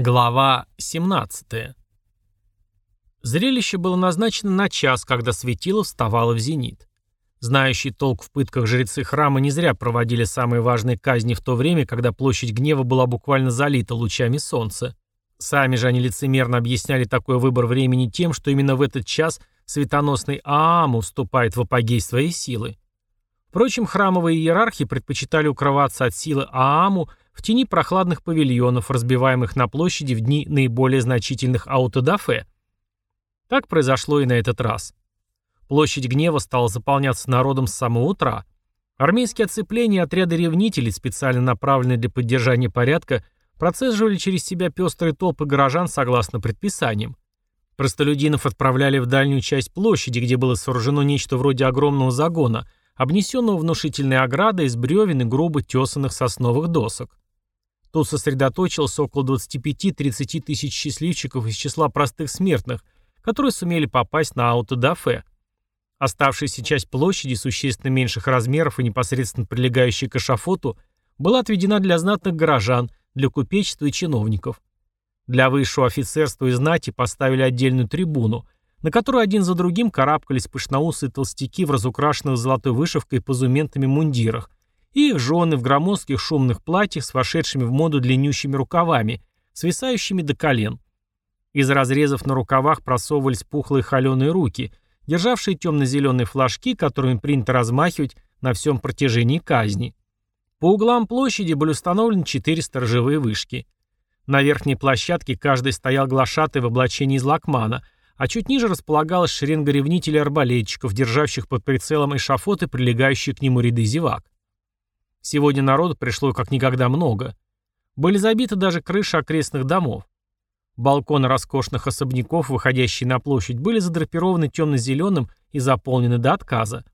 Глава 17. Зрелище было назначено на час, когда светило вставало в зенит. Знающие толк в пытках жрецы храма не зря проводили самые важные казни в то время, когда площадь гнева была буквально залита лучами солнца. Сами же они лицемерно объясняли такой выбор времени тем, что именно в этот час светоносный Ааму вступает в апогей своей силы. Впрочем, храмовые иерархи предпочитали укрываться от силы Ааму в тени прохладных павильонов, разбиваемых на площади в дни наиболее значительных аутодафе. Так произошло и на этот раз. Площадь гнева стала заполняться народом с самого утра. Армейские оцепления и отряды ревнителей, специально направленные для поддержания порядка, процеживали через себя пестрые толпы горожан согласно предписаниям. Простолюдинов отправляли в дальнюю часть площади, где было сооружено нечто вроде огромного загона, обнесенного внушительной оградой из бревен и грубо тесанных сосновых досок. Тут сосредоточилось около 25-30 тысяч счастливчиков из числа простых смертных, которые сумели попасть на аутодафе. Оставшаяся часть площади, существенно меньших размеров и непосредственно прилегающая к эшафоту, была отведена для знатных горожан, для купечества и чиновников. Для высшего офицерства и знати поставили отдельную трибуну, на которую один за другим карабкались пышноусые толстяки в разукрашенных золотой вышивкой и позументами мундирах, и их жены в громоздких шумных платьях с вошедшими в моду длиннющими рукавами, свисающими до колен. Из разрезов на рукавах просовывались пухлые холеные руки, державшие темно-зеленые флажки, которыми принято размахивать на всем протяжении казни. По углам площади были установлены четыре сторожевые вышки. На верхней площадке каждый стоял глашатый в облачении из лакмана, а чуть ниже располагалась шеренга ревнителей арбалетчиков, держащих под прицелом эшафоты, прилегающие к нему ряды зевак. Сегодня народу пришло как никогда много. Были забиты даже крыши окрестных домов. Балконы роскошных особняков, выходящие на площадь, были задрапированы темно-зеленым и заполнены до отказа.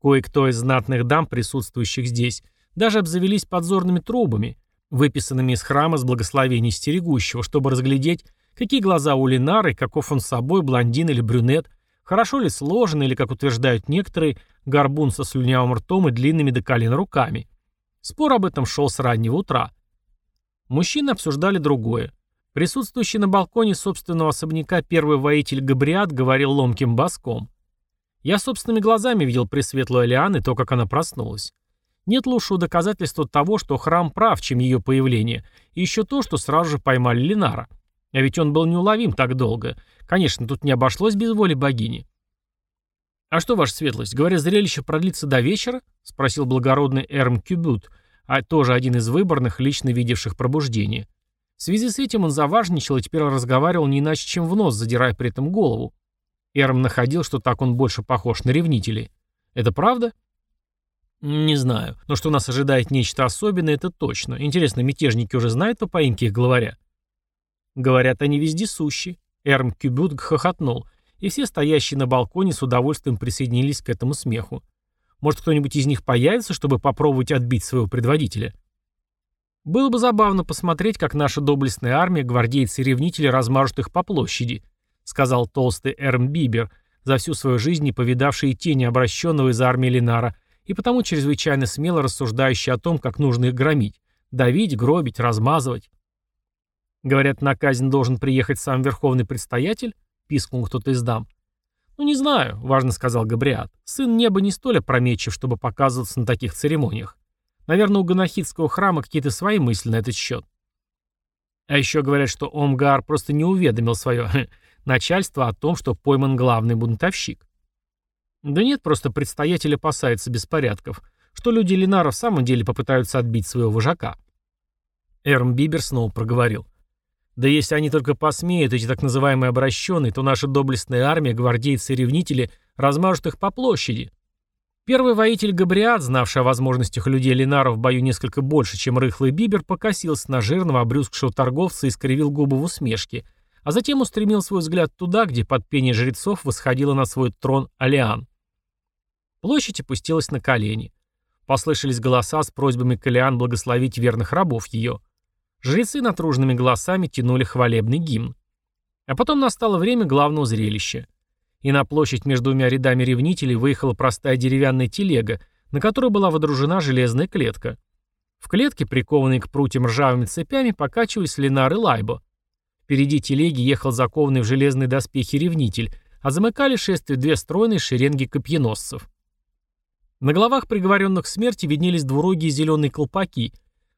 Кое-кто из знатных дам, присутствующих здесь, даже обзавелись подзорными трубами, выписанными из храма с благословений стерегущего, чтобы разглядеть, какие глаза у Ленары, каков он собой, блондин или брюнет, хорошо ли сложен или, как утверждают некоторые, горбун со слюнявым ртом и длинными до колен руками. Спор об этом шел с раннего утра. Мужчины обсуждали другое. Присутствующий на балконе собственного особняка первый воитель Габриат говорил ломким баском. Я собственными глазами видел пресветлую Алиан и то, как она проснулась. Нет лучшего доказательства того, что храм прав, чем ее появление, и еще то, что сразу же поймали Ленара. А ведь он был неуловим так долго. Конечно, тут не обошлось без воли богини. «А что, ваша светлость, говорят, зрелище продлится до вечера?» — спросил благородный Эрм Кюбют, а тоже один из выборных, лично видевших пробуждение. В связи с этим он заважничал и теперь разговаривал не иначе, чем в нос, задирая при этом голову. Эрм находил, что так он больше похож на ревнителей. «Это правда?» «Не знаю, но что нас ожидает нечто особенное, это точно. Интересно, мятежники уже знают о поимке их главаря?» «Говорят, они вездесущи». Эрм Кюбют хохотнул и все стоящие на балконе с удовольствием присоединились к этому смеху. Может, кто-нибудь из них появится, чтобы попробовать отбить своего предводителя? Было бы забавно посмотреть, как наша доблестная армия, гвардейцы и ревнители размажут их по площади, сказал толстый Эрм Бибер, за всю свою жизнь не повидавший тени обращенного из армии Ленара, и потому чрезвычайно смело рассуждающий о том, как нужно их громить, давить, гробить, размазывать. Говорят, на казнь должен приехать сам верховный предстоятель? — пискнул кто-то из дам. «Ну, не знаю», — важно сказал Габриат. «Сын неба не столь опрометчив, чтобы показываться на таких церемониях. Наверное, у Ганахидского храма какие-то свои мысли на этот счет». А еще говорят, что Омгар просто не уведомил свое начальство о том, что пойман главный бунтовщик. Да нет, просто предстоятель опасается беспорядков, что люди Линара в самом деле попытаются отбить своего вожака. Эрм Бибер снова проговорил. Да если они только посмеют, эти так называемые обращенные, то наша доблестная армия, гвардейцы и ревнители, размажут их по площади. Первый воитель Габриат, знавший о возможностях людей Ленара в бою несколько больше, чем рыхлый Бибер, покосился на жирного, обрюзгшего торговца и скривил губы в усмешке, а затем устремил свой взгляд туда, где под пение жрецов восходила на свой трон Алиан. Площадь опустилась на колени. Послышались голоса с просьбами Калиан благословить верных рабов ее. Жрецы натруженными голосами тянули хвалебный гимн. А потом настало время главного зрелища. И на площадь между двумя рядами ревнителей выехала простая деревянная телега, на которой была водружена железная клетка. В клетке, прикованной к прутьям ржавыми цепями, покачивались Ленар и Лайбо. Впереди телеги ехал закованный в железные доспехи ревнитель, а замыкали шествие две стройные шеренги копьеносцев. На головах приговоренных к смерти виднелись двурогие зеленые колпаки.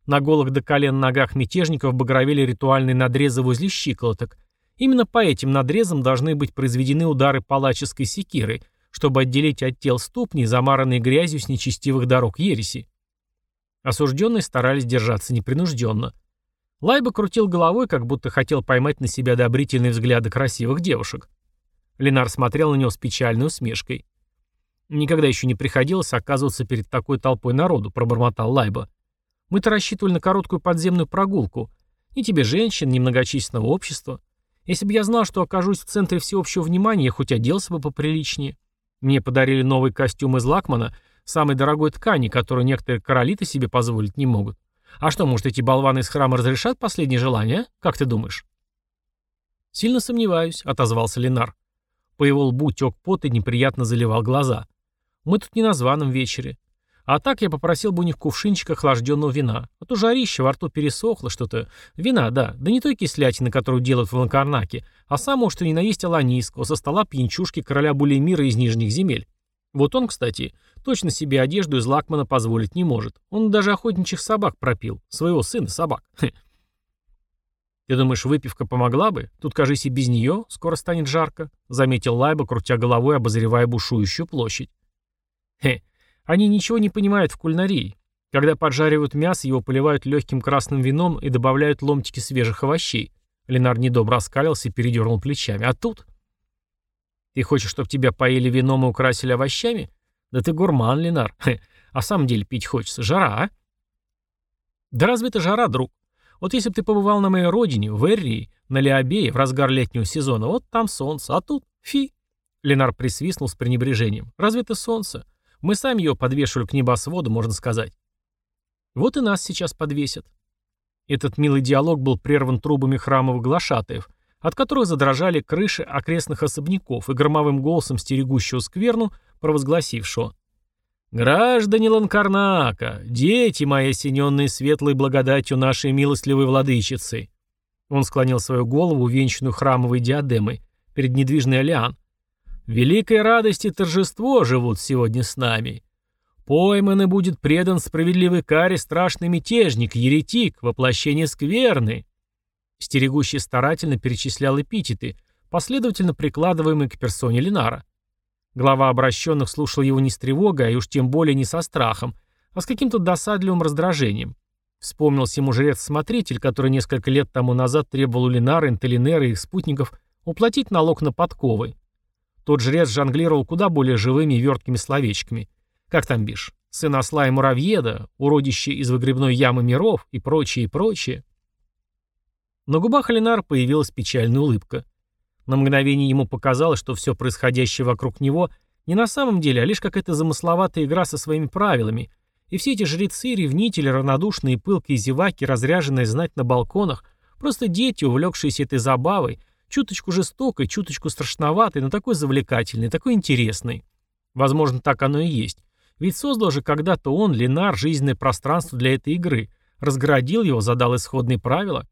На голых до колен ногах мятежников багровели ритуальные надрезы возле щиколоток. Именно по этим надрезам должны быть произведены удары палаческой секиры, чтобы отделить от тел ступни, замаранные грязью с нечестивых дорог ереси. Осужденные старались держаться непринужденно. Лайба крутил головой, как будто хотел поймать на себя одобрительные взгляды красивых девушек. Ленар смотрел на него с печальной усмешкой. «Никогда еще не приходилось оказываться перед такой толпой народу», — пробормотал Лайба. «Мы-то рассчитывали на короткую подземную прогулку. Ни тебе женщин, ни многочисленного общества. Если бы я знал, что окажусь в центре всеобщего внимания, я хоть оделся бы поприличнее. Мне подарили новый костюм из лакмана, самой дорогой ткани, которую некоторые короли-то себе позволить не могут. А что, может, эти болваны из храма разрешат последнее желание, а? Как ты думаешь?» «Сильно сомневаюсь», — отозвался Ленар. По его лбу тек пот и неприятно заливал глаза. «Мы тут не на званом вечере. А так я попросил бы у них кувшинчик охлажденного вина. А то жарище во рту пересохло что-то. Вина, да. Да не той кислятины, которую делают в Ланкарнаке, а самого, что ни на есть аланийского, со стола пьянчушки короля Булемира из Нижних земель. Вот он, кстати, точно себе одежду из лакмана позволить не может. Он даже охотничьих собак пропил. Своего сына собак. «Ты думаешь, выпивка помогла бы? Тут, кажись, и без нее скоро станет жарко», — заметил Лайба, крутя головой, обозревая бушующую площадь. «Хе, они ничего не понимают в кулинарии. Когда поджаривают мясо, его поливают легким красным вином и добавляют ломтики свежих овощей». Ленар недобро оскалился и передернул плечами. «А тут...» «Ты хочешь, чтобы тебя поили вином и украсили овощами? Да ты гурман, Ленар. Хе, а самом деле пить хочется. Жара, а?» «Да разве это жара, друг? Вот если бы ты побывал на моей родине, в Эррии, на Леобее, в разгар летнего сезона, вот там солнце, а тут фи. Ленар присвистнул с пренебрежением. Разве это солнце? Мы сами его подвешивали к небосводу, можно сказать. Вот и нас сейчас подвесят. Этот милый диалог был прерван трубами храмовых глашатаев, от которых задрожали крыши окрестных особняков и громовым голосом стерегущего скверну, провозгласившего «Граждане Ланкарнака, дети мои, осененные светлой благодатью нашей милостливой владычицы!» Он склонил свою голову, венчанную храмовой диадемой, перед недвижной Алиан. «Великой радости торжество живут сегодня с нами. Пойман и будет предан справедливой каре страшный мятежник, еретик, воплощение скверны». Стерегущий старательно перечислял эпитеты, последовательно прикладываемые к персоне Ленара. Глава обращенных слушал его не с тревогой, а уж тем более не со страхом, а с каким-то досадливым раздражением. Вспомнился ему жрец-смотритель, который несколько лет тому назад требовал у Ленара, Интелинера и их спутников уплатить налог на подковы. Тот жрец жонглировал куда более живыми и верткими словечками. Как там бишь? Сын осла и муравьеда, уродище из выгребной ямы миров и прочее, и прочее. На губах Ленара появилась печальная улыбка. На мгновение ему показалось, что все происходящее вокруг него не на самом деле, а лишь какая-то замысловатая игра со своими правилами, и все эти жрецы, ревнители, равнодушные пылкие зеваки, разряженные знать на балконах, просто дети, увлекшиеся этой забавой, чуточку жестокой, чуточку страшноватой, но такой завлекательной, такой интересной. Возможно, так оно и есть. Ведь создал же когда-то он, Ленар, жизненное пространство для этой игры, разгородил его, задал исходные правила.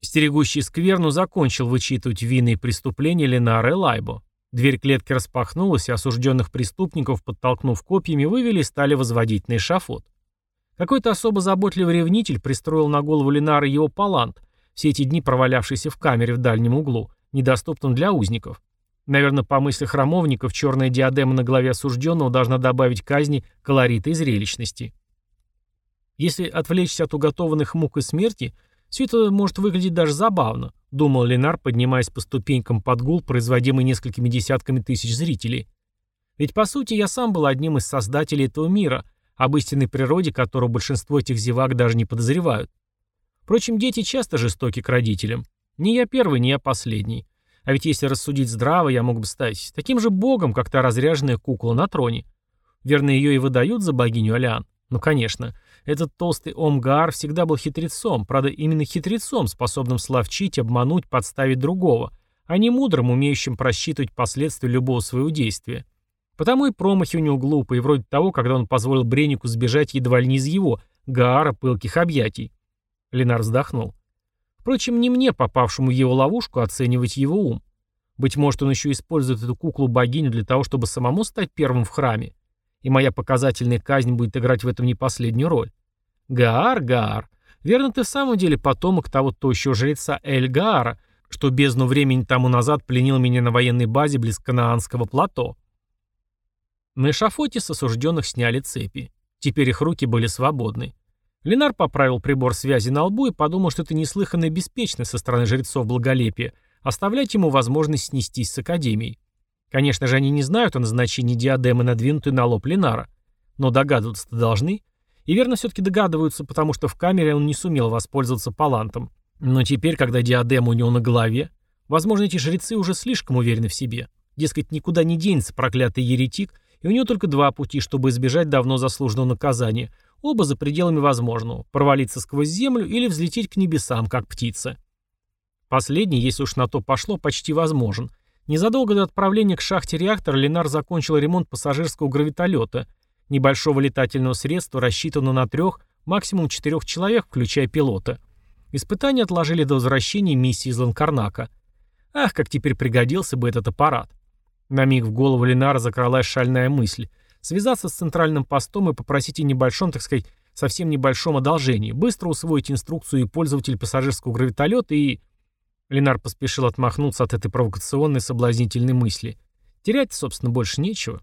Стерегущий скверну закончил вычитывать вины и преступления Ленара и Лайбо. Дверь клетки распахнулась, и осужденных преступников, подтолкнув копьями, вывели и стали возводить на эшафот. Какой-то особо заботливый ревнитель пристроил на голову Ленара его палант, все эти дни провалявшийся в камере в дальнем углу, недоступном для узников. Наверное, по мысли храмовников, черная диадема на голове осужденного должна добавить казни колорита и зрелищности. Если отвлечься от уготованных мук и смерти – все это может выглядеть даже забавно, думал Ленар, поднимаясь по ступенькам под гул, производимый несколькими десятками тысяч зрителей. Ведь по сути я сам был одним из создателей этого мира, об истинной природе которого большинство этих зевак даже не подозревают. Впрочем, дети часто жестоки к родителям. Не я первый, не я последний. А ведь если рассудить здраво, я мог бы стать таким же богом, как та разряженная кукла на троне. Верно, ее и выдают за богиню Алиан. Ну, конечно. Этот толстый Омгар всегда был хитрецом, правда, именно хитрецом, способным словчить, обмануть, подставить другого, а не мудрым, умеющим просчитывать последствия любого своего действия. Потому и промахи у него глупые, вроде того, когда он позволил Бреннику сбежать едва ли не из его, Гаара, пылких объятий. Ленар вздохнул. Впрочем, не мне, попавшему в его ловушку, оценивать его ум. Быть может, он еще использует эту куклу-богиню для того, чтобы самому стать первым в храме. И моя показательная казнь будет играть в этом не последнюю роль. Гаар, Гаар, верно ты в самом деле потомок того тощего жреца Эль Гаара, что бездну времени тому назад пленил меня на военной базе близ Канаанского плато. На эшафоте с осужденных сняли цепи. Теперь их руки были свободны. Ленар поправил прибор связи на лбу и подумал, что это неслыханная беспечность со стороны жрецов благолепия оставлять ему возможность снестись с Академией. Конечно же, они не знают о назначении диадемы, надвинутой на лоб Ленара. Но догадываться-то должны. И верно все-таки догадываются, потому что в камере он не сумел воспользоваться палантом. Но теперь, когда диадема у него на голове, возможно, эти жрецы уже слишком уверены в себе. Дескать, никуда не денется проклятый еретик, и у него только два пути, чтобы избежать давно заслуженного наказания – Оба за пределами возможного – провалиться сквозь землю или взлететь к небесам, как птица. Последний, если уж на то пошло, почти возможен. Незадолго до отправления к шахте реактора Ленар закончил ремонт пассажирского гравитолета, небольшого летательного средства, рассчитанного на трех, максимум четырех человек, включая пилота. Испытания отложили до возвращения миссии из Ланкарнака. Ах, как теперь пригодился бы этот аппарат. На миг в голову Ленара закралась шальная мысль – связаться с центральным постом и попросить о небольшом, так сказать, совсем небольшом одолжении, быстро усвоить инструкцию и пользователь пассажирского гравитолета и... Ленар поспешил отмахнуться от этой провокационной соблазнительной мысли. Терять, собственно, больше нечего.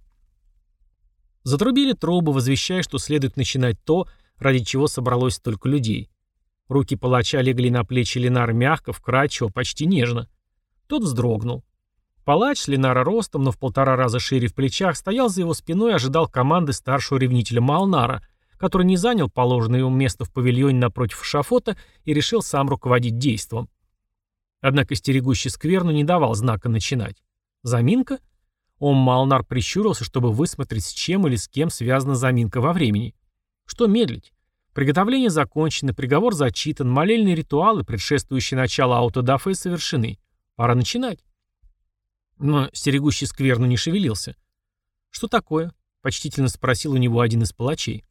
Затрубили трубы, возвещая, что следует начинать то, ради чего собралось столько людей. Руки палача легли на плечи Ленара мягко, вкрадчиво, почти нежно. Тот вздрогнул. Палач с Ленара ростом, но в полтора раза шире в плечах, стоял за его спиной и ожидал команды старшего ревнителя Малнара, который не занял положенное ему место в павильоне напротив шафота и решил сам руководить действом. Однако стерегущий скверну не давал знака начинать. Заминка? Он Малнар прищурился, чтобы высмотреть, с чем или с кем связана заминка во времени. Что медлить? Приготовление закончено, приговор зачитан, молельные ритуалы, предшествующие началу аутодафе, совершены. Пора начинать. Но стерегущий скверну не шевелился. «Что такое?» — почтительно спросил у него один из палачей.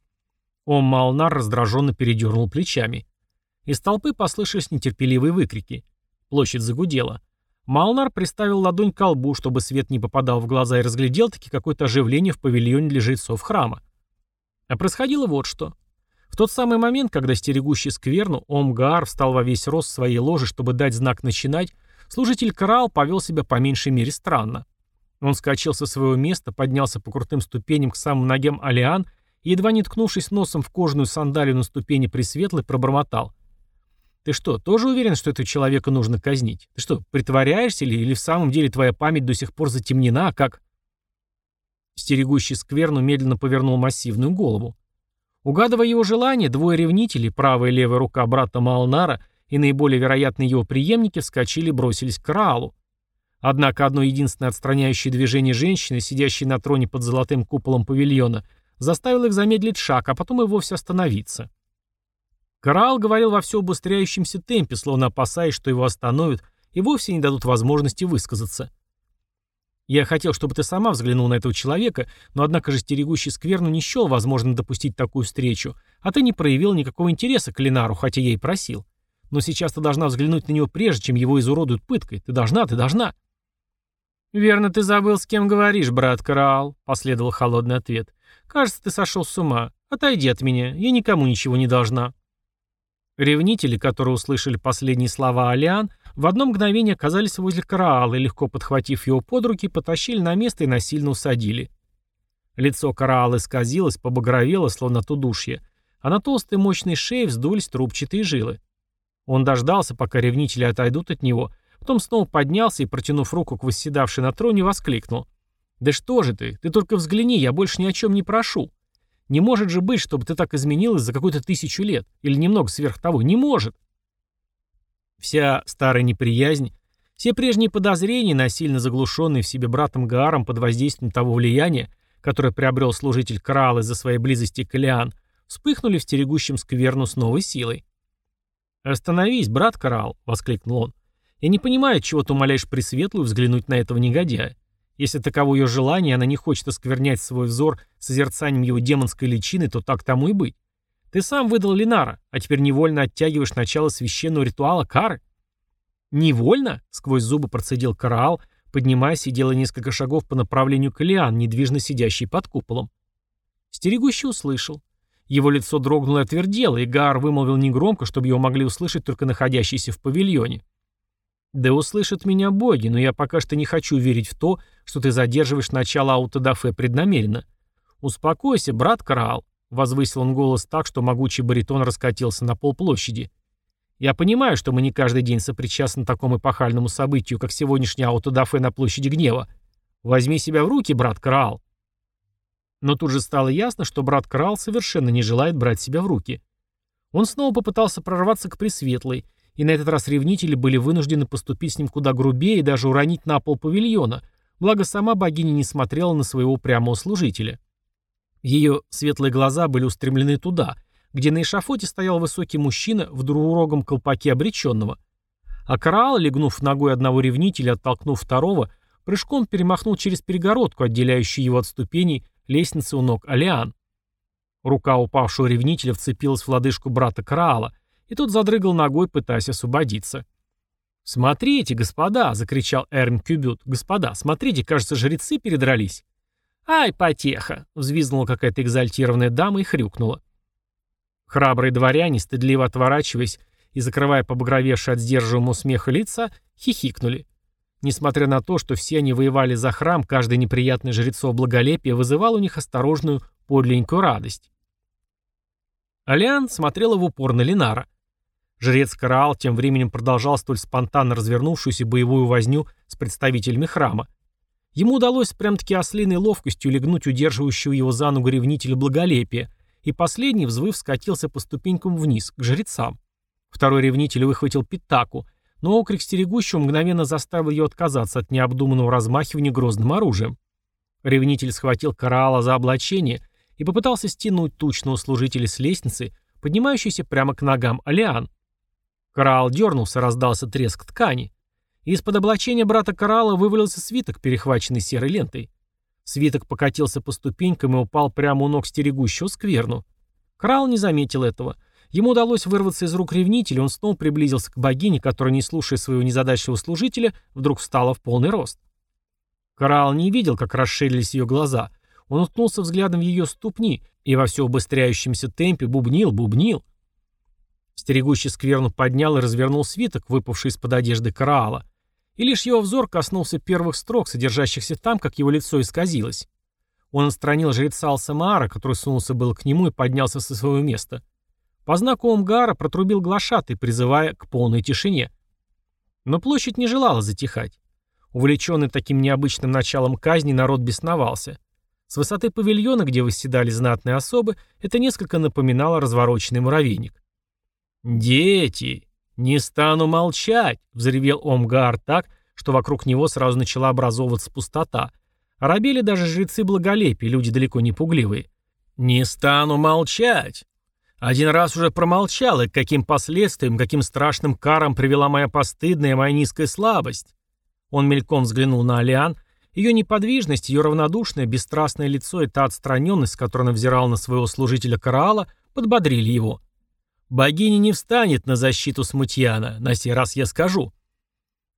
Он Малнар раздраженно передернул плечами. Из толпы послышались нетерпеливые выкрики. Площадь загудела. Малнар приставил ладонь к колбу, чтобы свет не попадал в глаза, и разглядел таки какое-то оживление в павильоне для жрецов храма. А происходило вот что. В тот самый момент, когда стерегущий скверну, Омгаар встал во весь рост своей ложи, чтобы дать знак начинать, Служитель Карал повел себя по меньшей мере странно. Он скачал со своего места, поднялся по крутым ступеням к самым ногам Алиан и, едва не ткнувшись носом в кожаную сандалию на ступени Пресветлой, пробормотал. «Ты что, тоже уверен, что этого человека нужно казнить? Ты что, притворяешься ли, или в самом деле твоя память до сих пор затемнена, а как...» Стерегущий скверну медленно повернул массивную голову. Угадывая его желание, двое ревнителей, правая и левая рука брата Малнара, и наиболее вероятные его преемники вскочили и бросились к Раалу. Однако одно единственное отстраняющее движение женщины, сидящей на троне под золотым куполом павильона, заставило их замедлить шаг, а потом и вовсе остановиться. Караал говорил во все убыстряющемся темпе, словно опасаясь, что его остановят и вовсе не дадут возможности высказаться. Я хотел, чтобы ты сама взглянул на этого человека, но однако же стерегущий скверну не счел возможно допустить такую встречу, а ты не проявил никакого интереса к Ленару, хотя я и просил. Но сейчас ты должна взглянуть на него прежде, чем его изуродуют пыткой. Ты должна, ты должна. «Верно ты забыл, с кем говоришь, брат Караал», — последовал холодный ответ. «Кажется, ты сошел с ума. Отойди от меня. Я никому ничего не должна». Ревнители, которые услышали последние слова Алиан, в одно мгновение оказались возле Караала и, легко подхватив его под руки, потащили на место и насильно усадили. Лицо Караала исказилось, побагровело, словно от удушья, а на толстой мощной шее вздулись трубчатые жилы. Он дождался, пока ревнители отойдут от него, потом снова поднялся и, протянув руку к восседавшей на троне, воскликнул. «Да что же ты? Ты только взгляни, я больше ни о чем не прошу. Не может же быть, чтобы ты так изменилась за какую-то тысячу лет. Или немного сверх того. Не может!» Вся старая неприязнь, все прежние подозрения, насильно заглушенные в себе братом Гааром под воздействием того влияния, которое приобрел служитель Краал из-за своей близости к Элиан, вспыхнули в стерегущем скверну с новой силой. «Остановись, брат Карал!» — воскликнул он. «Я не понимаю, чего ты умоляешь Пресветлую взглянуть на этого негодяя. Если таково ее желание, она не хочет осквернять свой взор созерцанием его демонской личины, то так тому и быть. Ты сам выдал Линара, а теперь невольно оттягиваешь начало священного ритуала кары. Невольно? Сквозь зубы процедил Караал, поднимаясь и делая несколько шагов по направлению к Элиан, недвижно сидящий под куполом. Стерегущий услышал. Его лицо дрогнуло и отвердело, и Гаар вымолвил негромко, чтобы его могли услышать только находящиеся в павильоне. «Да услышат меня боги, но я пока что не хочу верить в то, что ты задерживаешь начало аутодафе преднамеренно. Успокойся, брат Караал», — возвысил он голос так, что могучий баритон раскатился на полплощади. «Я понимаю, что мы не каждый день сопричастны такому эпохальному событию, как сегодняшнее аутодафе на площади гнева. Возьми себя в руки, брат Караал». Но тут же стало ясно, что брат Караал совершенно не желает брать себя в руки. Он снова попытался прорваться к Пресветлой, и на этот раз ревнители были вынуждены поступить с ним куда грубее и даже уронить на пол павильона, благо сама богиня не смотрела на своего прямого служителя. Ее светлые глаза были устремлены туда, где на эшафоте стоял высокий мужчина в двурогом колпаке обреченного. А Караал, легнув ногой одного ревнителя, оттолкнув второго, прыжком перемахнул через перегородку, отделяющую его от ступеней лестницы у ног Алиан. Рука упавшего ревнителя вцепилась в лодыжку брата Караала, и тот задрыгал ногой, пытаясь освободиться. «Смотрите, господа!» — закричал Эрм Кюбют. «Господа, смотрите, кажется, жрецы передрались». «Ай, потеха!» — взвизгнула какая-то экзальтированная дама и хрюкнула. Храбрые дворяне, стыдливо отворачиваясь и закрывая побагровевшие от сдерживаемого смеха лица, хихикнули. Несмотря на то, что все они воевали за храм, каждый неприятный жрецов благолепия вызывал у них осторожную, подленькую радость. Алиан смотрела в упор на Линара. Жрец Караал тем временем продолжал столь спонтанно развернувшуюся боевую возню с представителями храма. Ему удалось прям-таки ослиной ловкостью легнуть удерживающего его за ногу ревнителя благолепия, и последний, взвыв, скатился по ступенькам вниз, к жрецам. Второй ревнитель выхватил пятаку, но окрик стерегущего мгновенно заставил ее отказаться от необдуманного размахивания грозным оружием. Ревнитель схватил Караала за облачение и попытался стянуть тучного служителя с лестницы, поднимающейся прямо к ногам Алиан. Караал дернулся, раздался треск ткани. Из-под облачения брата Караала вывалился свиток, перехваченный серой лентой. Свиток покатился по ступенькам и упал прямо у ног стерегущего скверну. Караал не заметил этого. Ему удалось вырваться из рук ревнителя, он снова приблизился к богине, которая, не слушая своего незадачливого служителя, вдруг встала в полный рост. Караал не видел, как расширились ее глаза. Он уткнулся взглядом в ее ступни и во все убыстряющемся темпе бубнил, бубнил. Стерегущий скверну поднял и развернул свиток, выпавший из-под одежды Караала. И лишь его взор коснулся первых строк, содержащихся там, как его лицо исказилось. Он отстранил жреца Алсамаара, который сунулся был к нему и поднялся со своего места. По знаку Омгара протрубил глашатый, призывая к полной тишине. Но площадь не желала затихать. Увлеченный таким необычным началом казни, народ бесновался. С высоты павильона, где восседали знатные особы, это несколько напоминало развороченный муравейник. «Дети! Не стану молчать!» — взревел Омгар так, что вокруг него сразу начала образовываться пустота. Рабели даже жрецы благолепия, люди далеко не пугливые. «Не стану молчать!» Один раз уже промолчал, и к каким последствиям, каким страшным карам привела моя постыдная, моя низкая слабость. Он мельком взглянул на Алиан, ее неподвижность, ее равнодушное, бесстрастное лицо и та отстраненность, с которой она взирала на своего служителя Караала, подбодрили его. Богиня не встанет на защиту Смутьяна, на сей раз я скажу.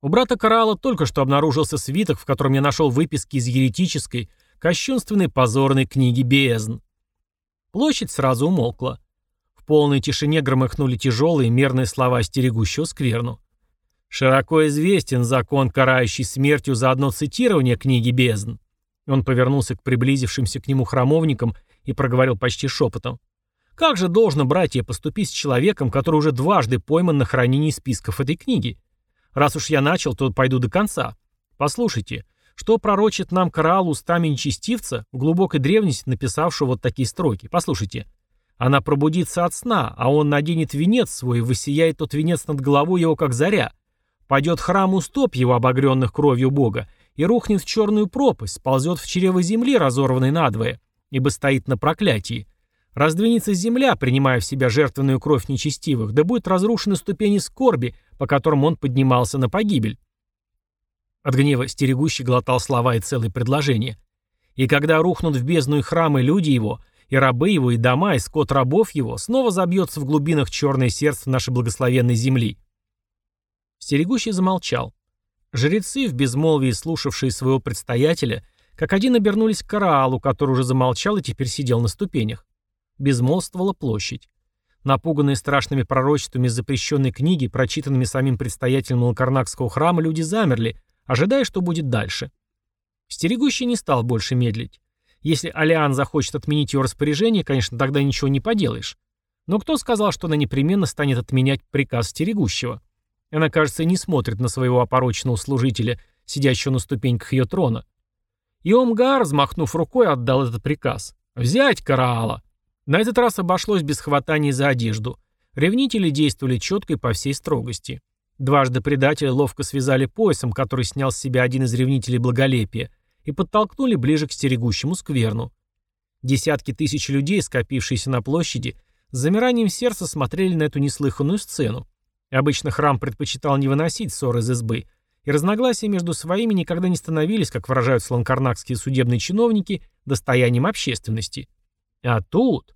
У брата Карала только что обнаружился свиток, в котором я нашел выписки из еретической, кощунственной позорной книги бездн. Площадь сразу умолкла. Полной тишине громыхнули тяжелые мерные слова стерегущего скверну. Широко известен закон, карающий смертью за одно цитирование книги бездн. Он повернулся к приблизившимся к нему храмовникам и проговорил почти шепотом. Как же должно, братья, поступить с человеком, который уже дважды пойман на хранении списков этой книги? Раз уж я начал, то пойду до конца. Послушайте, что пророчит нам Караал устами нечестивца, в глубокой древности написавшего вот такие строки. Послушайте. Она пробудится от сна, а он наденет венец свой, высияет тот венец над головой его, как заря. Пойдет храм у стоп его, обогренных кровью Бога, и рухнет в черную пропасть, ползет в чрево земли, разорванной надвое, ибо стоит на проклятии. Раздвинется земля, принимая в себя жертвенную кровь нечестивых, да будет разрушены ступени скорби, по которым он поднимался на погибель. От гнева стерегущий глотал слова и целые предложения. И когда рухнут в бездну и храмы люди его, и рабы его, и дома, и скот рабов его снова забьется в глубинах черное сердце нашей благословенной земли. Стерегущий замолчал. Жрецы, в безмолвии слушавшие своего предстоятеля, как один обернулись к Караалу, который уже замолчал и теперь сидел на ступенях. Безмолвствовала площадь. Напуганные страшными пророчествами запрещенной книги, прочитанными самим предстоятелем Лакарнакского храма, люди замерли, ожидая, что будет дальше. Стерегущий не стал больше медлить. Если Алиан захочет отменить его распоряжение, конечно, тогда ничего не поделаешь. Но кто сказал, что она непременно станет отменять приказ стерегущего? Она, кажется, не смотрит на своего опороченного служителя, сидящего на ступеньках ее трона. И Омгар, взмахнув рукой, отдал этот приказ. «Взять Караала!» На этот раз обошлось без хватания за одежду. Ревнители действовали четко и по всей строгости. Дважды предателя ловко связали поясом, который снял с себя один из ревнителей благолепия, и подтолкнули ближе к стерегущему скверну. Десятки тысяч людей, скопившиеся на площади, с замиранием сердца смотрели на эту неслыханную сцену. Обычно храм предпочитал не выносить ссоры из избы, и разногласия между своими никогда не становились, как выражают сланкарнакские судебные чиновники, достоянием общественности. А тут...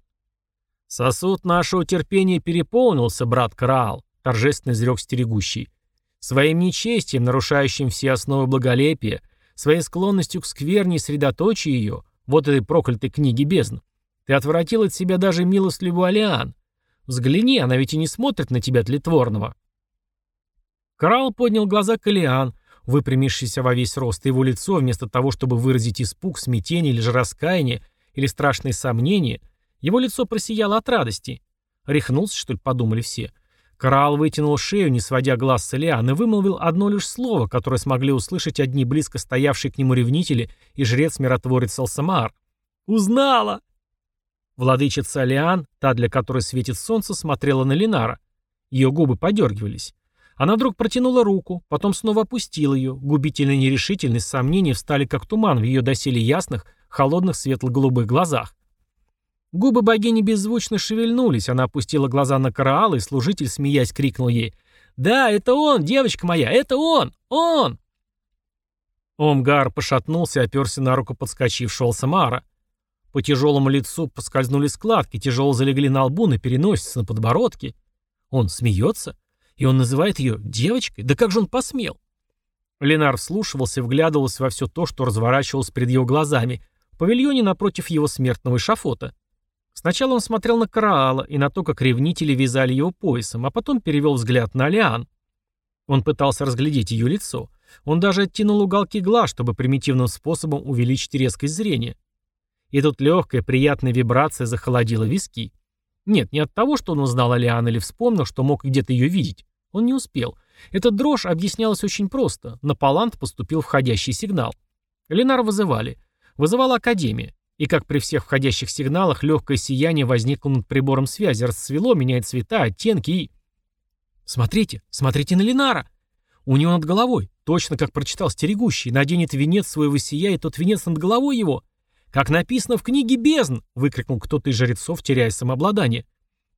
«Сосуд нашего терпения переполнился, брат Краал», — торжественно изрек стерегущий. «Своим нечестием, нарушающим все основы благолепия, своей склонностью к скверне и средоточию ее, вот этой проклятой книги бездн, ты отвратил от себя даже милостливую Алиан. Взгляни, она ведь и не смотрит на тебя тлетворного». Крал поднял глаза к Алиан, выпрямившийся во весь рост, его лицо, вместо того, чтобы выразить испуг, смятение или же раскаяние, или страшные сомнения, его лицо просияло от радости. Рехнулся, что ли, подумали все. Караал вытянул шею, не сводя глаз с Элиан, и вымолвил одно лишь слово, которое смогли услышать одни близко стоявшие к нему ревнители и жрец-миротворец Алсамаар. «Узнала!» Владычица Алиан, та, для которой светит солнце, смотрела на Линара. Ее губы подергивались. Она вдруг протянула руку, потом снова опустила ее. Губительная нерешительность, сомнения встали как туман в ее доселе ясных, холодных светло-голубых глазах. Губы богини беззвучно шевельнулись, она опустила глаза на Караала, и служитель, смеясь, крикнул ей «Да, это он, девочка моя, это он! Он!» Омгар пошатнулся оперся на руку подскочившего Самара. По тяжелому лицу поскользнули складки, тяжело залегли на лбу, на переносице, на подбородке. Он смеется? И он называет ее девочкой? Да как же он посмел? Ленар вслушивался, вглядывался во все то, что разворачивалось перед его глазами, в павильоне напротив его смертного эшафота. Сначала он смотрел на Караала и на то, как ревнители вязали его поясом, а потом перевел взгляд на Алиан. Он пытался разглядеть ее лицо. Он даже оттянул уголки глаз, чтобы примитивным способом увеличить резкость зрения. И тут легкая, приятная вибрация захолодила виски. Нет, не от того, что он узнал Алиан или вспомнил, что мог где-то ее видеть. Он не успел. Эта дрожь объяснялась очень просто. На Палант поступил входящий сигнал. Ленар вызывали. Вызывала Академия. И как при всех входящих сигналах, легкое сияние возникло над прибором связи, расцвело, меняет цвета, оттенки и... Смотрите, смотрите на Ленара. У него над головой, точно как прочитал стерегущий, наденет венец своего сия, и тот венец над головой его. Как написано в книге «Бездн», выкрикнул кто-то из жрецов, теряя самообладание.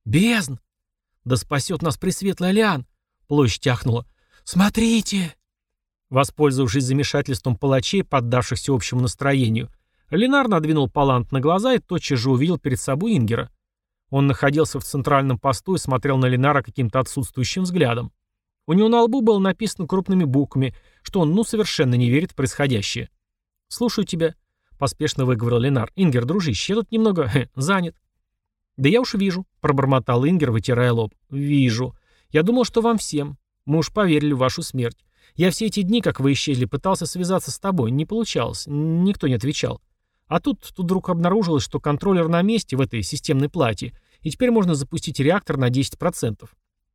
«Бездн! Да спасет нас Пресветлый Алиан!» Площадь ахнула. «Смотрите!» Воспользовавшись замешательством палачей, поддавшихся общему настроению, Ленар надвинул палант на глаза и тотчас же увидел перед собой Ингера. Он находился в центральном посту и смотрел на Ленара каким-то отсутствующим взглядом. У него на лбу было написано крупными буквами, что он ну совершенно не верит в происходящее. «Слушаю тебя», — поспешно выговорил Ленар. «Ингер, дружище, я тут немного хе, занят». «Да я уж вижу», — пробормотал Ингер, вытирая лоб. «Вижу. Я думал, что вам всем. Мы уж поверили в вашу смерть. Я все эти дни, как вы исчезли, пытался связаться с тобой. Не получалось. Никто не отвечал. А тут, тут вдруг обнаружилось, что контроллер на месте в этой системной плате, и теперь можно запустить реактор на 10%.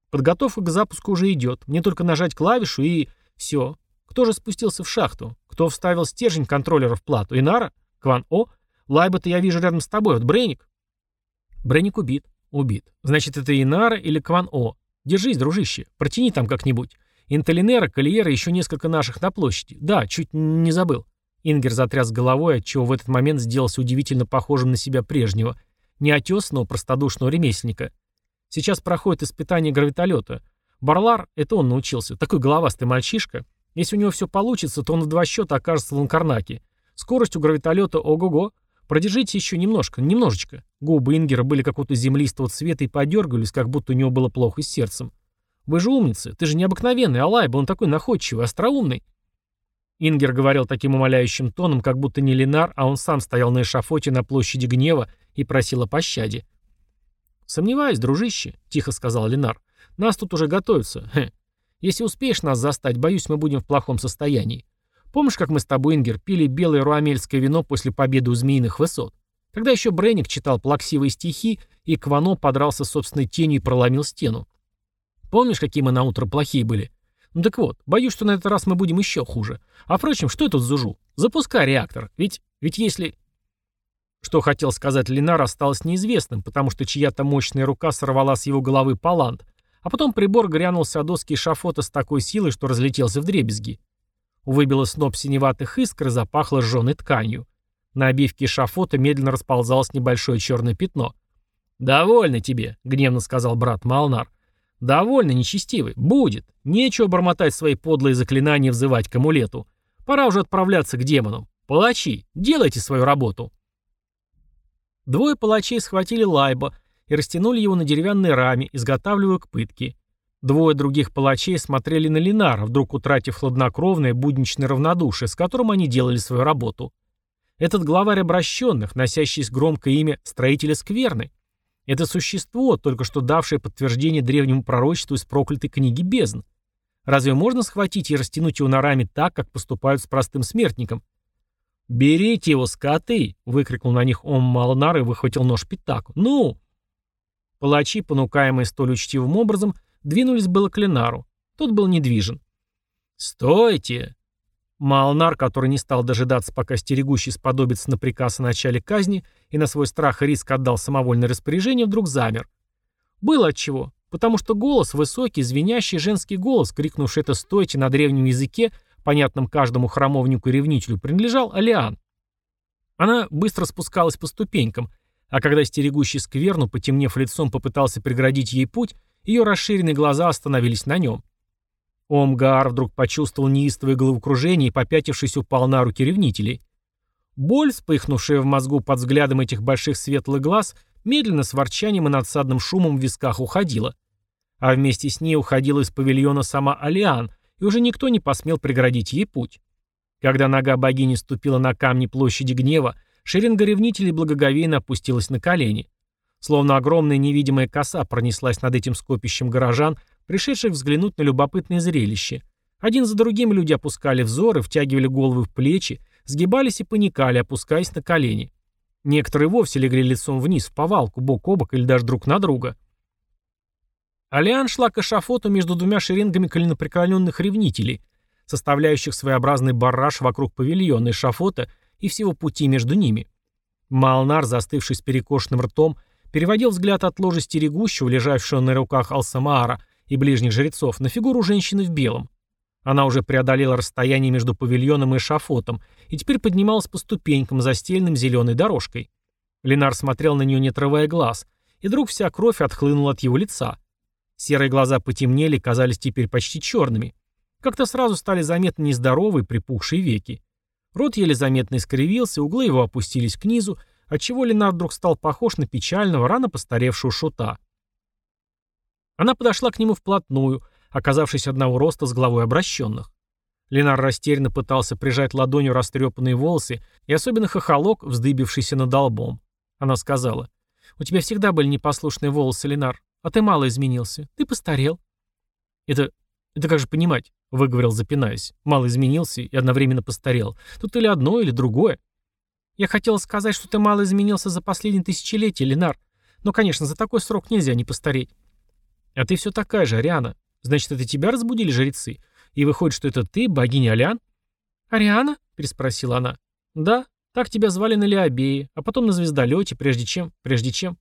Подготовка к запуску уже идет. Мне только нажать клавишу и... Все. Кто же спустился в шахту? Кто вставил стержень контроллера в плату? Инара? Кван-О? Лайба-то я вижу рядом с тобой. Вот Брейник. Брейник убит. Убит. Значит, это Инара или Кван-О. Держись, дружище. Протяни там как-нибудь. Интелинера, Калиера, еще несколько наших на площади. Да, чуть не забыл. Ингер затряс головой, отчего в этот момент сделался удивительно похожим на себя прежнего, неотесанного, простодушного ремесленника. Сейчас проходит испытание гравитолета. Барлар, это он научился, такой головастый мальчишка. Если у него все получится, то он в два счета окажется в Ланкарнаке. Скорость у гравитолета ого-го. Продержите еще немножко, немножечко. Губы Ингера были какого-то землистого цвета и подергались, как будто у него было плохо с сердцем. Вы же умница, ты же необыкновенный, Алайба, он такой находчивый, остроумный. Ингер говорил таким умоляющим тоном, как будто не Ленар, а он сам стоял на эшафоте на площади гнева и просил о пощаде. «Сомневаюсь, дружище», — тихо сказал Ленар. «Нас тут уже готовятся. Хе. Если успеешь нас застать, боюсь, мы будем в плохом состоянии. Помнишь, как мы с тобой, Ингер, пили белое руамельское вино после победы у Змеиных высот? Когда еще Бренник читал плаксивые стихи, и Квано подрался собственной тенью и проломил стену. Помнишь, какие мы на утро плохие были? Ну так вот, боюсь, что на этот раз мы будем еще хуже. А впрочем, что я тут зужу? Запускай реактор. Ведь, ведь если... Что хотел сказать Ленар, осталось неизвестным, потому что чья-то мощная рука сорвала с его головы палант, а потом прибор грянулся о доски шафота с такой силой, что разлетелся в дребезги. Выбило сноп синеватых искр и запахло сжженной тканью. На обивке шафота медленно расползалось небольшое черное пятно. «Довольно тебе», — гневно сказал брат Малнар. «Довольно, нечестивый. Будет. Нечего бормотать свои подлые заклинания и взывать к амулету. Пора уже отправляться к демонам. Палачи, делайте свою работу». Двое палачей схватили Лайба и растянули его на деревянной раме, изготавливая к пытке. Двое других палачей смотрели на Ленара, вдруг утратив хладнокровное будничное равнодушие, с которым они делали свою работу. Этот главарь обращенных, носящий громкое имя строителя скверны. Это существо, только что давшее подтверждение древнему пророчеству из проклятой книги бездн. Разве можно схватить и растянуть его на раме так, как поступают с простым смертником? «Берите его, скоты!» — выкрикнул на них Ом Малнар и выхватил нож Питаку. «Ну!» Палачи, понукаемые столь учтивым образом, Двинулись было к Ленару. Тот был недвижен. «Стойте!» Малнар, который не стал дожидаться, пока стерегущий сподобится на приказ о начале казни и на свой страх и риск отдал самовольное распоряжение, вдруг замер. Было отчего, потому что голос, высокий, звенящий женский голос, крикнувший это «стойте» на древнем языке, понятном каждому храмовнику и ревнителю, принадлежал Алиан. Она быстро спускалась по ступенькам, а когда стерегущий скверну, потемнев лицом, попытался преградить ей путь, ее расширенные глаза остановились на нем. Омгар вдруг почувствовал неистовое головокружение и, попятившись, упал на руки ревнителей. Боль, вспыхнувшая в мозгу под взглядом этих больших светлых глаз, медленно с ворчанием и надсадным шумом в висках уходила. А вместе с ней уходила из павильона сама Алиан, и уже никто не посмел преградить ей путь. Когда нога богини ступила на камни площади гнева, шеренга ревнителей благоговейно опустилась на колени. Словно огромная невидимая коса пронеслась над этим скопищем горожан, пришедших взглянуть на любопытное зрелище. Один за другим люди опускали взоры, втягивали головы в плечи, сгибались и паникали, опускаясь на колени. Некоторые вовсе легли лицом вниз, в повалку, бок о бок или даже друг на друга. Алиан шла к эшафоту между двумя шеренгами коленопреклоненных ревнителей, составляющих своеобразный барраж вокруг павильона эшафота и всего пути между ними. Малнар, застывший с перекошенным ртом, переводил взгляд от ложи стерегущего, лежавшего на руках Алсамаара и ближних жрецов, на фигуру женщины в белом. Она уже преодолела расстояние между павильоном и эшафотом и теперь поднималась по ступенькам, застеленным зеленой дорожкой. Ленар смотрел на нее, не отрывая глаз, и вдруг вся кровь отхлынула от его лица. Серые глаза потемнели, казались теперь почти черными. Как-то сразу стали заметны нездоровые, припухшие веки. Рот еле заметно искривился, углы его опустились к низу, отчего Ленар вдруг стал похож на печального, рано постаревшего шута. Она подошла к нему вплотную, оказавшись одного роста с головой обращенных. Ленар растерянно пытался прижать ладонью растрепанные волосы и особенно хохолок, вздыбившийся над долбом. Она сказала, «У тебя всегда были непослушные волосы, Ленар, а ты мало изменился. Ты постарел». «Это... это как же понимать?» — выговорил, запинаясь. «Мало изменился и одновременно постарел. Тут или одно, или другое». Я хотела сказать, что ты мало изменился за последние тысячелетия, Ленар. Но, конечно, за такой срок нельзя не постареть. А ты все такая же, Ариана. Значит, это тебя разбудили жрецы? И выходит, что это ты, богиня Алиан? Ариана? Переспросила она. Да, так тебя звали на Леобее, а потом на звездолете, прежде чем... Прежде чем...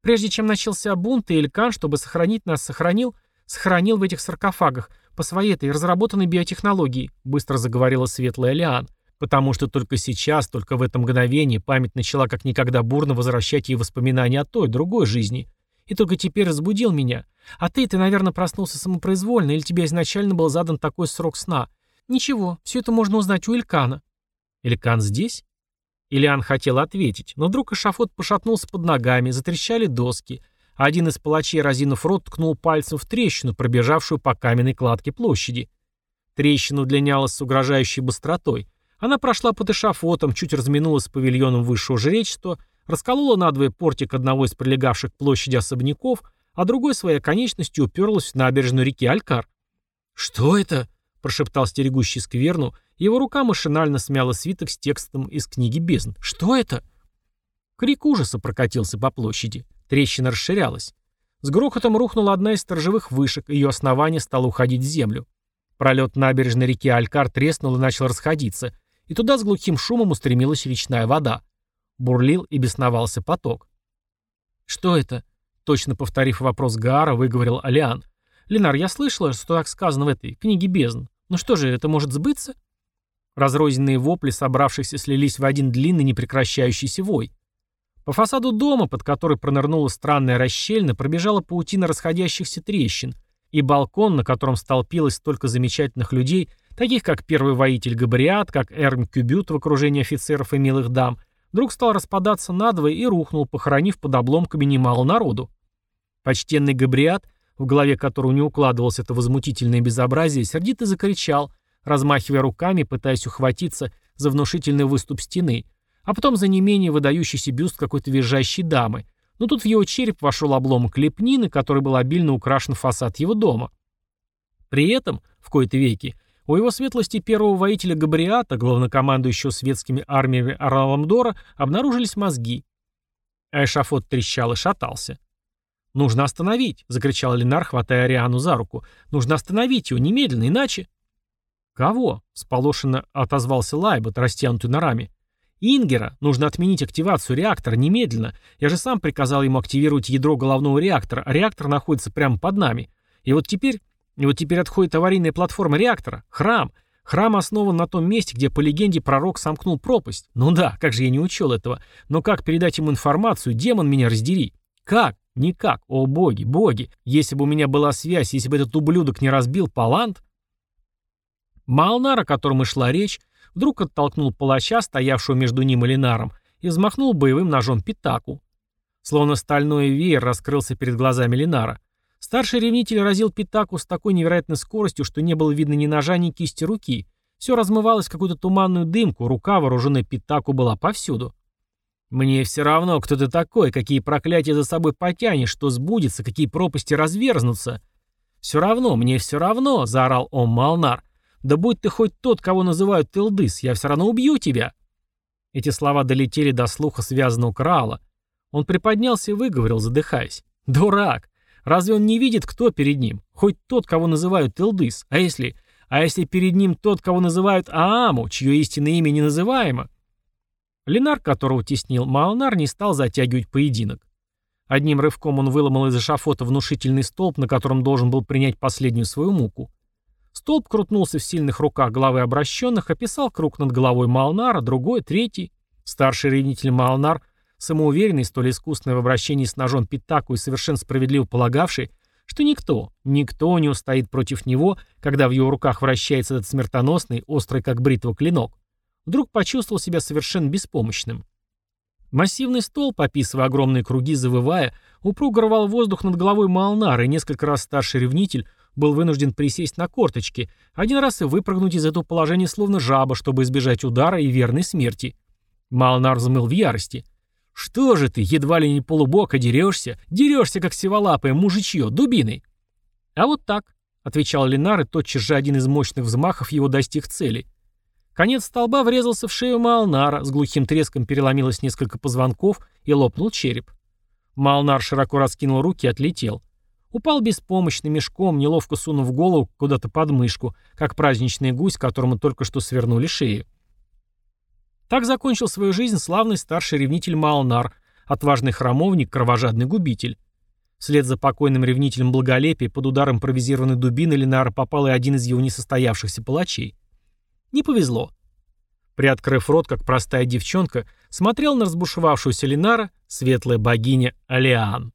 Прежде чем начался бунт, и Элькан, чтобы сохранить нас, сохранил... Сохранил в этих саркофагах, по своей этой разработанной биотехнологии, быстро заговорила светлая Лиан. Потому что только сейчас, только в это мгновение память начала как никогда бурно возвращать ей воспоминания о той, другой жизни. И только теперь разбудил меня. А ты, ты, наверное, проснулся самопроизвольно, или тебе изначально был задан такой срок сна. Ничего, все это можно узнать у Илькана. Илькан здесь? Ильян хотел ответить, но вдруг эшафот пошатнулся под ногами, затрещали доски, а один из палачей, разинув рот, ткнул пальцем в трещину, пробежавшую по каменной кладке площади. Трещина удлинялась с угрожающей быстротой. Она прошла под эшафотом, чуть разминулась с павильоном высшего жречества, расколола надвое портик одного из прилегавших к площади особняков, а другой своей конечностью уперлась в набережную реки Алькар. «Что это?» – прошептал стерегущий скверну, его рука машинально смяла свиток с текстом из книги «Бездн». «Что это?» Крик ужаса прокатился по площади. Трещина расширялась. С грохотом рухнула одна из сторожевых вышек, ее основание стало уходить в землю. Пролет набережной реки Алькар треснул и начал расходиться, и туда с глухим шумом устремилась речная вода. Бурлил и бесновался поток. «Что это?» Точно повторив вопрос Гаара, выговорил Алиан. «Ленар, я слышала, что так сказано в этой книге бездн. Ну что же, это может сбыться?» Разрозненные вопли собравшихся слились в один длинный непрекращающийся вой. По фасаду дома, под который пронырнула странная расщельна, пробежала паутина расходящихся трещин, и балкон, на котором столпилось столько замечательных людей, таких как первый воитель Габриат, как Эрм Кюбют в окружении офицеров и милых дам, вдруг стал распадаться надвое и рухнул, похоронив под обломками немало народу. Почтенный Габриат, в голове которого не укладывалось это возмутительное безобразие, сердито закричал, размахивая руками, пытаясь ухватиться за внушительный выступ стены, а потом за не менее выдающийся бюст какой-то визжащей дамы. Но тут в его череп вошел обломок лепнины, который был обильно украшен фасад его дома. При этом, в кои-то веки, у его светлости первого воителя Габриата, главнокомандующего светскими армиями Араламдора, обнаружились мозги. А эшафот трещал и шатался. «Нужно остановить!» — закричал Ленар, хватая Ариану за руку. «Нужно остановить его немедленно, иначе...» «Кого?» — сполошенно отозвался Лайбот, растянутый на раме. «Ингера! Нужно отменить активацию реактора немедленно. Я же сам приказал ему активировать ядро головного реактора, реактор находится прямо под нами. И вот теперь... И вот теперь отходит аварийная платформа реактора. Храм. Храм основан на том месте, где, по легенде, пророк сомкнул пропасть. Ну да, как же я не учел этого. Но как передать ему информацию, демон меня раздери? Как? Никак. О боги, боги. Если бы у меня была связь, если бы этот ублюдок не разбил палант... Малнар, о котором и шла речь, вдруг оттолкнул палача, стоявшего между ним и Ленаром, и взмахнул боевым ножом Питаку. Словно стальной веер раскрылся перед глазами Ленара. Старший ревнитель разил Питаку с такой невероятной скоростью, что не было видно ни ножа, ни кисти руки. Все размывалось в какую-то туманную дымку, рука, вооруженная Питаку, была повсюду. «Мне все равно, кто ты такой, какие проклятия за собой потянешь, что сбудется, какие пропасти разверзнутся. Все равно, мне все равно», — заорал он Малнар. «Да будь ты хоть тот, кого называют Телдыс, я все равно убью тебя!» Эти слова долетели до слуха связанного Краала. Он приподнялся и выговорил, задыхаясь. «Дурак! Разве он не видит, кто перед ним? Хоть тот, кого называют Телдыс. А если... А если перед ним тот, кого называют Ааму, чье истинное имя не называемо?» Ленар, которого теснил Маалнар, не стал затягивать поединок. Одним рывком он выломал из эшафота внушительный столб, на котором должен был принять последнюю свою муку. Столб крутнулся в сильных руках главы обращенных, описал круг над головой Малнара, другой, третий. Старший ревнитель Малнар, самоуверенный, столь искусный в обращении с ножом Питаку и совершенно справедливо полагавший, что никто, никто не устоит против него, когда в его руках вращается этот смертоносный, острый как бритва клинок, вдруг почувствовал себя совершенно беспомощным. Массивный столб, описывая огромные круги, завывая, упруго рвал воздух над головой Малнара, и несколько раз старший ревнитель был вынужден присесть на корточки, один раз и выпрыгнуть из этого положения словно жаба, чтобы избежать удара и верной смерти. Малнар взмыл в ярости. «Что же ты, едва ли не полубока, дерешься? Дерешься, как сиволапое мужичье, дубиной!» «А вот так», — отвечал Ленар, и тотчас же один из мощных взмахов его достиг цели. Конец столба врезался в шею Малнара, с глухим треском переломилось несколько позвонков и лопнул череп. Малнар широко раскинул руки и отлетел. Упал беспомощно, мешком, неловко сунув голову куда-то под мышку, как праздничный гусь, которому только что свернули шею. Так закончил свою жизнь славный старший ревнитель Малнар, отважный храмовник, кровожадный губитель. Вслед за покойным ревнителем благолепия под ударом провизированной дубины Ленара попал и один из его несостоявшихся палачей. Не повезло. Приоткрыв рот, как простая девчонка, смотрел на разбушевавшуюся Ленара светлая богиня Алиан.